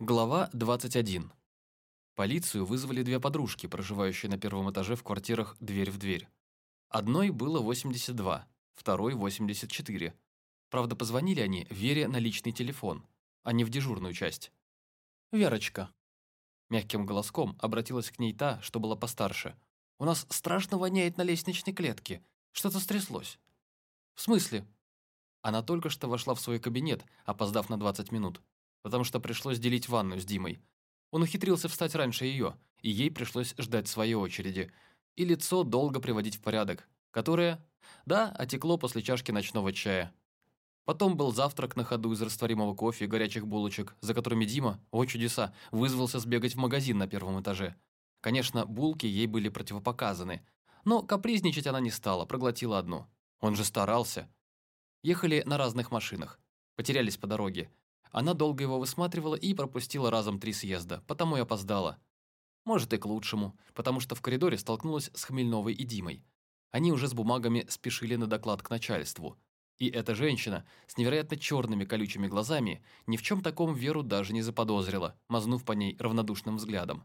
Глава 21. Полицию вызвали две подружки, проживающие на первом этаже в квартирах дверь в дверь. Одной было 82, второй 84. Правда, позвонили они Вере на личный телефон, а не в дежурную часть. «Верочка». Мягким голоском обратилась к ней та, что была постарше. «У нас страшно воняет на лестничной клетке. Что-то стряслось». «В смысле?» Она только что вошла в свой кабинет, опоздав на 20 минут потому что пришлось делить ванную с Димой. Он ухитрился встать раньше ее, и ей пришлось ждать своей очереди. И лицо долго приводить в порядок, которое, да, отекло после чашки ночного чая. Потом был завтрак на ходу из растворимого кофе и горячих булочек, за которыми Дима, о чудеса, вызвался сбегать в магазин на первом этаже. Конечно, булки ей были противопоказаны, но капризничать она не стала, проглотила одну. Он же старался. Ехали на разных машинах. Потерялись по дороге. Она долго его высматривала и пропустила разом три съезда, потому и опоздала. Может и к лучшему, потому что в коридоре столкнулась с Хмельновой и Димой. Они уже с бумагами спешили на доклад к начальству. И эта женщина с невероятно черными колючими глазами ни в чем таком Веру даже не заподозрила, мазнув по ней равнодушным взглядом.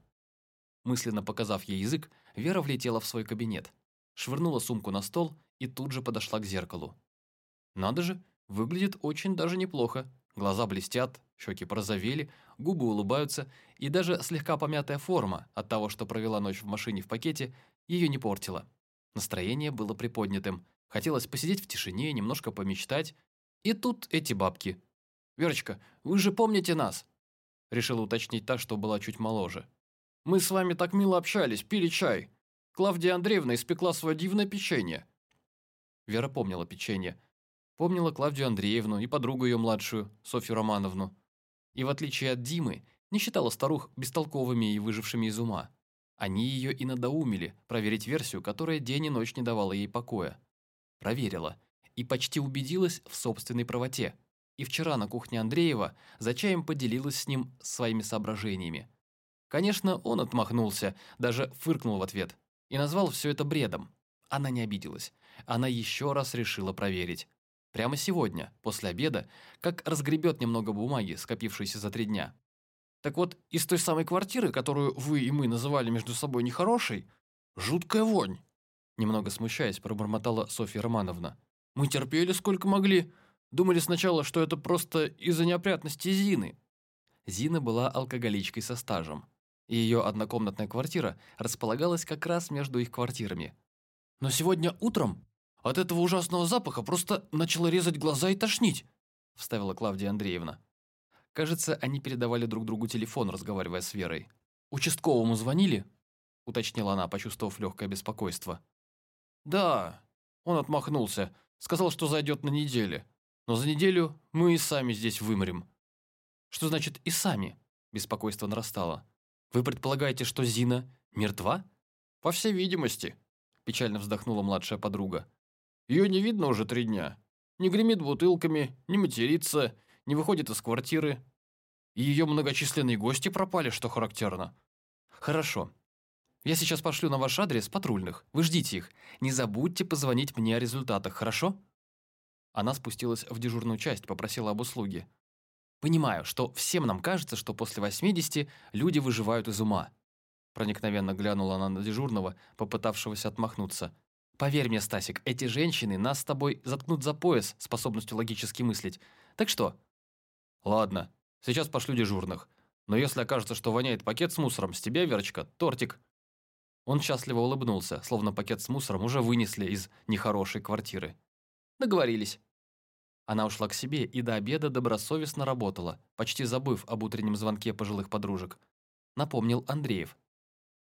Мысленно показав ей язык, Вера влетела в свой кабинет, швырнула сумку на стол и тут же подошла к зеркалу. Надо же, выглядит очень даже неплохо, Глаза блестят, щеки порозовели, губы улыбаются, и даже слегка помятая форма от того, что провела ночь в машине в пакете, ее не портила. Настроение было приподнятым. Хотелось посидеть в тишине, немножко помечтать. И тут эти бабки. «Верочка, вы же помните нас?» Решила уточнить та, что была чуть моложе. «Мы с вами так мило общались, пили чай. Клавдия Андреевна испекла свое дивное печенье». Вера помнила печенье, Помнила Клавдию Андреевну и подругу ее младшую, Софью Романовну. И в отличие от Димы, не считала старух бестолковыми и выжившими из ума. Они ее и надоумили проверить версию, которая день и ночь не давала ей покоя. Проверила. И почти убедилась в собственной правоте. И вчера на кухне Андреева за чаем поделилась с ним своими соображениями. Конечно, он отмахнулся, даже фыркнул в ответ. И назвал все это бредом. Она не обиделась. Она еще раз решила проверить. Прямо сегодня, после обеда, как разгребет немного бумаги, скопившейся за три дня. Так вот, из той самой квартиры, которую вы и мы называли между собой нехорошей, жуткая вонь. Немного смущаясь, пробормотала Софья Романовна. Мы терпели сколько могли. Думали сначала, что это просто из-за неопрятности Зины. Зина была алкоголичкой со стажем. И ее однокомнатная квартира располагалась как раз между их квартирами. Но сегодня утром от этого ужасного запаха просто начало резать глаза и тошнить», – вставила Клавдия Андреевна. Кажется, они передавали друг другу телефон, разговаривая с Верой. «Участковому звонили?» – уточнила она, почувствовав легкое беспокойство. «Да», – он отмахнулся, сказал, что зайдет на неделю. «Но за неделю мы и сами здесь вымрем». «Что значит «и сами»?» – беспокойство нарастало. «Вы предполагаете, что Зина мертва?» «По всей видимости», – печально вздохнула младшая подруга. Ее не видно уже три дня. Не гремит бутылками, не матерится, не выходит из квартиры. Ее многочисленные гости пропали, что характерно. Хорошо. Я сейчас пошлю на ваш адрес патрульных. Вы ждите их. Не забудьте позвонить мне о результатах, хорошо? Она спустилась в дежурную часть, попросила об услуге. Понимаю, что всем нам кажется, что после 80 люди выживают из ума. Проникновенно глянула она на дежурного, попытавшегося отмахнуться. Поверь мне, Стасик, эти женщины нас с тобой заткнут за пояс способностью логически мыслить. Так что? Ладно, сейчас пошлю дежурных. Но если окажется, что воняет пакет с мусором, с тебя, Верочка, тортик. Он счастливо улыбнулся, словно пакет с мусором уже вынесли из нехорошей квартиры. Договорились. Она ушла к себе и до обеда добросовестно работала, почти забыв об утреннем звонке пожилых подружек. Напомнил Андреев.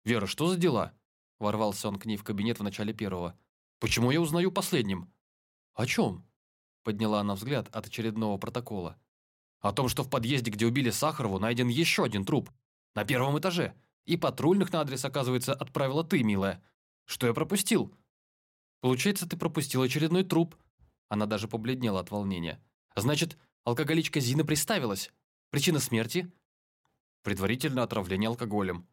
«Вера, что за дела?» Ворвался он к ней в кабинет в начале первого. «Почему я узнаю последним?» «О чем?» Подняла она взгляд от очередного протокола. «О том, что в подъезде, где убили Сахарову, найден еще один труп. На первом этаже. И патрульных на адрес, оказывается, отправила ты, милая. Что я пропустил?» «Получается, ты пропустил очередной труп». Она даже побледнела от волнения. «Значит, алкоголичка Зина приставилась. Причина смерти?» «Предварительное отравление алкоголем»,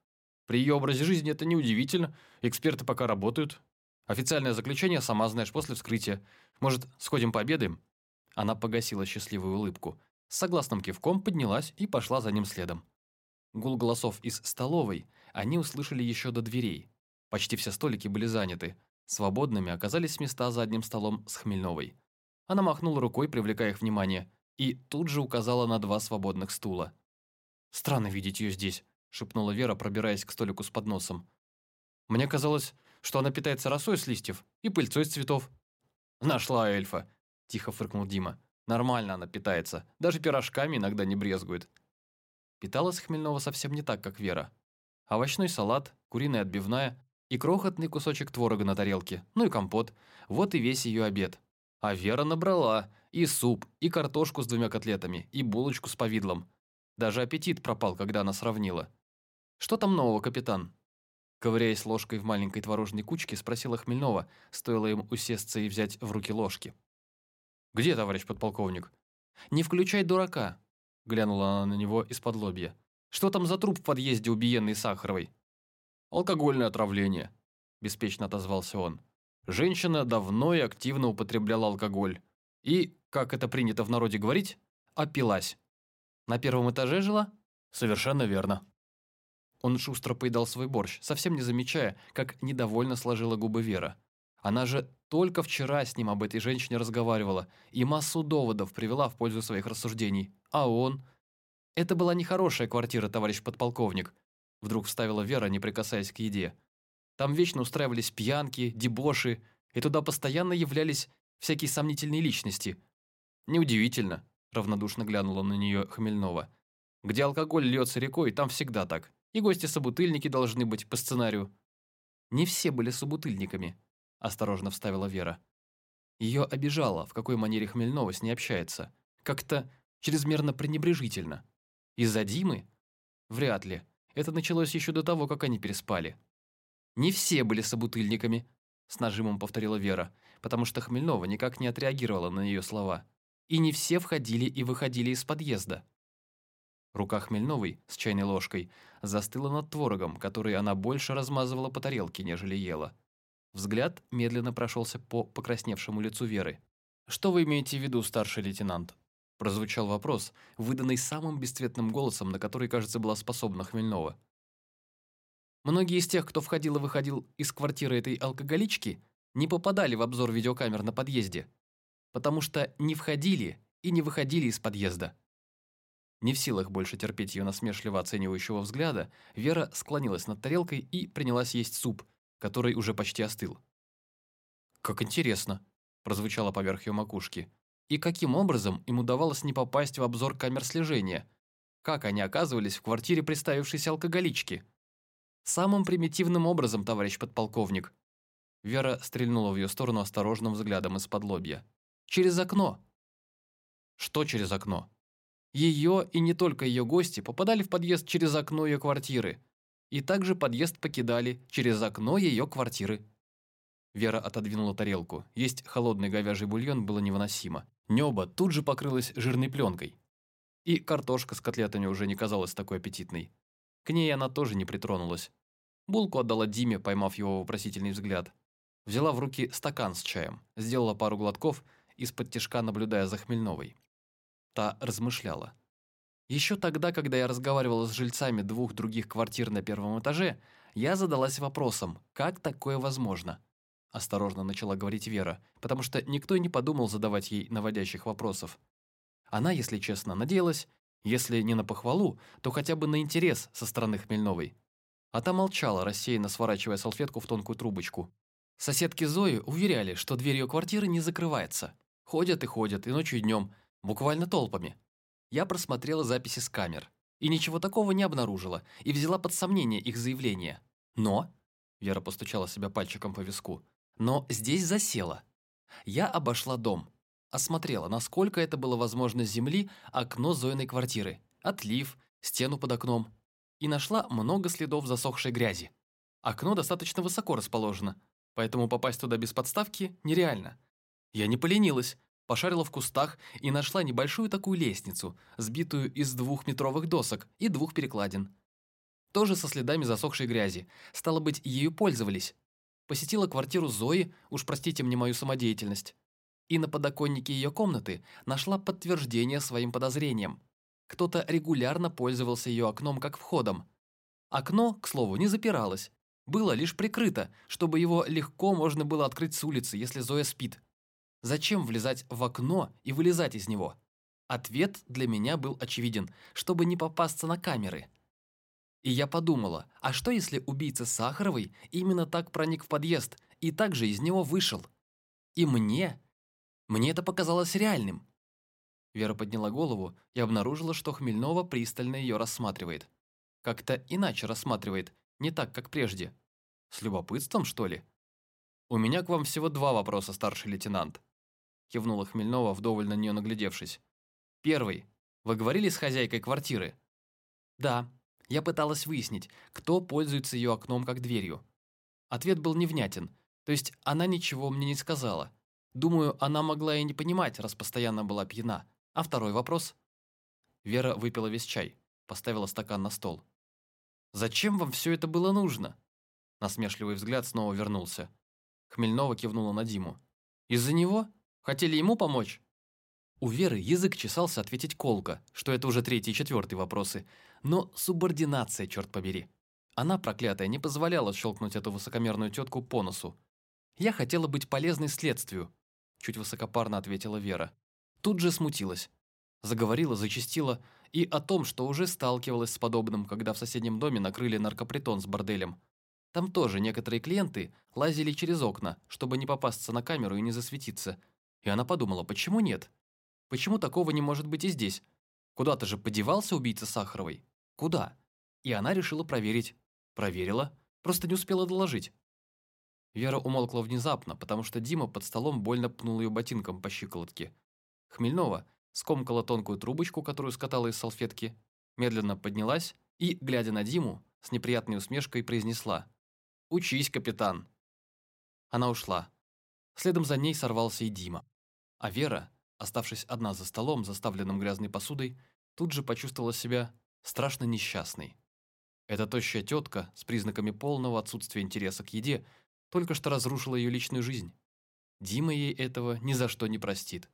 при ее образе жизни это неудивительно, эксперты пока работают. Официальное заключение, сама знаешь, после вскрытия. Может, сходим пообедаем?» Она погасила счастливую улыбку. С согласным кивком поднялась и пошла за ним следом. Гул голосов из столовой они услышали еще до дверей. Почти все столики были заняты. Свободными оказались места за одним столом с Хмельновой. Она махнула рукой, привлекая их внимание, и тут же указала на два свободных стула. «Странно видеть ее здесь», – шепнула Вера, пробираясь к столику с подносом. «Мне казалось, что она питается росой с листьев и пыльцой с цветов». «Нашла эльфа», – тихо фыркнул Дима. «Нормально она питается, даже пирожками иногда не брезгует». Питалась Хмельнова совсем не так, как Вера. Овощной салат, куриная отбивная и крохотный кусочек творога на тарелке, ну и компот. Вот и весь ее обед. А Вера набрала и суп, и картошку с двумя котлетами, и булочку с повидлом. Даже аппетит пропал, когда она сравнила. «Что там нового, капитан?» Ковыряясь ложкой в маленькой творожной кучке, спросила Хмельнова, стоило им усесться и взять в руки ложки. «Где, товарищ подполковник?» «Не включай дурака», — глянула она на него из-под лобья. «Что там за труп в подъезде убиенный Сахаровой?» «Алкогольное отравление», – беспечно отозвался он. «Женщина давно и активно употребляла алкоголь. И, как это принято в народе говорить, опилась. На первом этаже жила? Совершенно верно». Он шустро поедал свой борщ, совсем не замечая, как недовольно сложила губы Вера. Она же только вчера с ним об этой женщине разговаривала и массу доводов привела в пользу своих рассуждений. А он... Это была нехорошая квартира, товарищ подполковник. Вдруг вставила Вера, не прикасаясь к еде. Там вечно устраивались пьянки, дебоши, и туда постоянно являлись всякие сомнительные личности. Неудивительно, равнодушно глянула на нее Хмельнова. Где алкоголь льется рекой, там всегда так. И гости-собутыльники должны быть по сценарию. Не все были собутыльниками, осторожно вставила Вера. Ее обижало, в какой манере Хмельнова с ней общается. Как-то чрезмерно пренебрежительно. Из-за Димы? Вряд ли. Это началось еще до того, как они переспали. «Не все были собутыльниками», – с нажимом повторила Вера, потому что Хмельнова никак не отреагировала на ее слова. «И не все входили и выходили из подъезда». Рука Хмельновой с чайной ложкой застыла над творогом, который она больше размазывала по тарелке, нежели ела. Взгляд медленно прошелся по покрасневшему лицу Веры. «Что вы имеете в виду, старший лейтенант?» Прозвучал вопрос, выданный самым бесцветным голосом, на который, кажется, была способна Хмельнова. Многие из тех, кто входил и выходил из квартиры этой алкоголички, не попадали в обзор видеокамер на подъезде, потому что не входили и не выходили из подъезда. Не в силах больше терпеть ее насмешливо оценивающего взгляда, Вера склонилась над тарелкой и принялась есть суп, который уже почти остыл. «Как интересно», – прозвучало поверх ее макушки. И каким образом им удавалось не попасть в обзор камер слежения? Как они оказывались в квартире представившейся алкоголички? Самым примитивным образом, товарищ подполковник. Вера стрельнула в ее сторону осторожным взглядом из-под лобья. Через окно. Что через окно? Ее и не только ее гости попадали в подъезд через окно ее квартиры. И также подъезд покидали через окно ее квартиры. Вера отодвинула тарелку. Есть холодный говяжий бульон было невыносимо. Небо тут же покрылось жирной пленкой. И картошка с котлетами уже не казалась такой аппетитной. К ней она тоже не притронулась. Булку отдала Диме, поймав его вопросительный взгляд. Взяла в руки стакан с чаем, сделала пару глотков, из-под тишка наблюдая за Хмельновой. Та размышляла. Еще тогда, когда я разговаривала с жильцами двух других квартир на первом этаже, я задалась вопросом, как такое возможно осторожно начала говорить Вера, потому что никто не подумал задавать ей наводящих вопросов. Она, если честно, надеялась, если не на похвалу, то хотя бы на интерес со стороны Хмельновой. А та молчала, рассеянно сворачивая салфетку в тонкую трубочку. Соседки Зои уверяли, что дверь ее квартиры не закрывается. Ходят и ходят, и ночью и днем, буквально толпами. Я просмотрела записи с камер. И ничего такого не обнаружила, и взяла под сомнение их заявление. Но... Вера постучала себя пальчиком по виску но здесь засела. Я обошла дом, осмотрела, насколько это было возможно с земли, окно Зоиной квартиры, отлив, стену под окном, и нашла много следов засохшей грязи. Окно достаточно высоко расположено, поэтому попасть туда без подставки нереально. Я не поленилась, пошарила в кустах и нашла небольшую такую лестницу, сбитую из двухметровых досок и двух перекладин. Тоже со следами засохшей грязи. Стало быть, ею пользовались. Посетила квартиру Зои, уж простите мне мою самодеятельность. И на подоконнике ее комнаты нашла подтверждение своим подозрениям. Кто-то регулярно пользовался ее окном как входом. Окно, к слову, не запиралось. Было лишь прикрыто, чтобы его легко можно было открыть с улицы, если Зоя спит. Зачем влезать в окно и вылезать из него? Ответ для меня был очевиден, чтобы не попасться на камеры. И я подумала, а что если убийца Сахаровой именно так проник в подъезд и также из него вышел? И мне? Мне это показалось реальным. Вера подняла голову и обнаружила, что Хмельнова пристально ее рассматривает. Как-то иначе рассматривает, не так, как прежде. С любопытством, что ли? «У меня к вам всего два вопроса, старший лейтенант», кивнула Хмельнова, вдоволь на нее наглядевшись. «Первый. Вы говорили с хозяйкой квартиры?» «Да», я пыталась выяснить, кто пользуется ее окном как дверью. Ответ был невнятен, то есть она ничего мне не сказала. Думаю, она могла и не понимать, раз постоянно была пьяна. А второй вопрос? Вера выпила весь чай, поставила стакан на стол. «Зачем вам все это было нужно?» Насмешливый взгляд снова вернулся. Хмельнова кивнула на Диму. «Из-за него? Хотели ему помочь?» У Веры язык чесался ответить колко, что это уже третий и четвертый вопросы, но субординация, черт побери. Она, проклятая, не позволяла щелкнуть эту высокомерную тетку по носу. «Я хотела быть полезной следствию», – чуть высокопарно ответила Вера. Тут же смутилась. Заговорила, зачастила и о том, что уже сталкивалась с подобным, когда в соседнем доме накрыли наркопритон с борделем. Там тоже некоторые клиенты лазили через окна, чтобы не попасться на камеру и не засветиться. И она подумала, почему нет? Почему такого не может быть и здесь? Куда-то же подевался убийца Сахаровой. Куда? И она решила проверить. Проверила, просто не успела доложить. Вера умолкла внезапно, потому что Дима под столом больно пнул ее ботинком по щиколотке. Хмельнова скомкала тонкую трубочку, которую скатала из салфетки, медленно поднялась и, глядя на Диму, с неприятной усмешкой произнесла «Учись, капитан!». Она ушла. Следом за ней сорвался и Дима. А Вера, оставшись одна за столом, заставленным грязной посудой, тут же почувствовала себя страшно несчастной. Эта тощая тетка с признаками полного отсутствия интереса к еде только что разрушила ее личную жизнь. Дима ей этого ни за что не простит.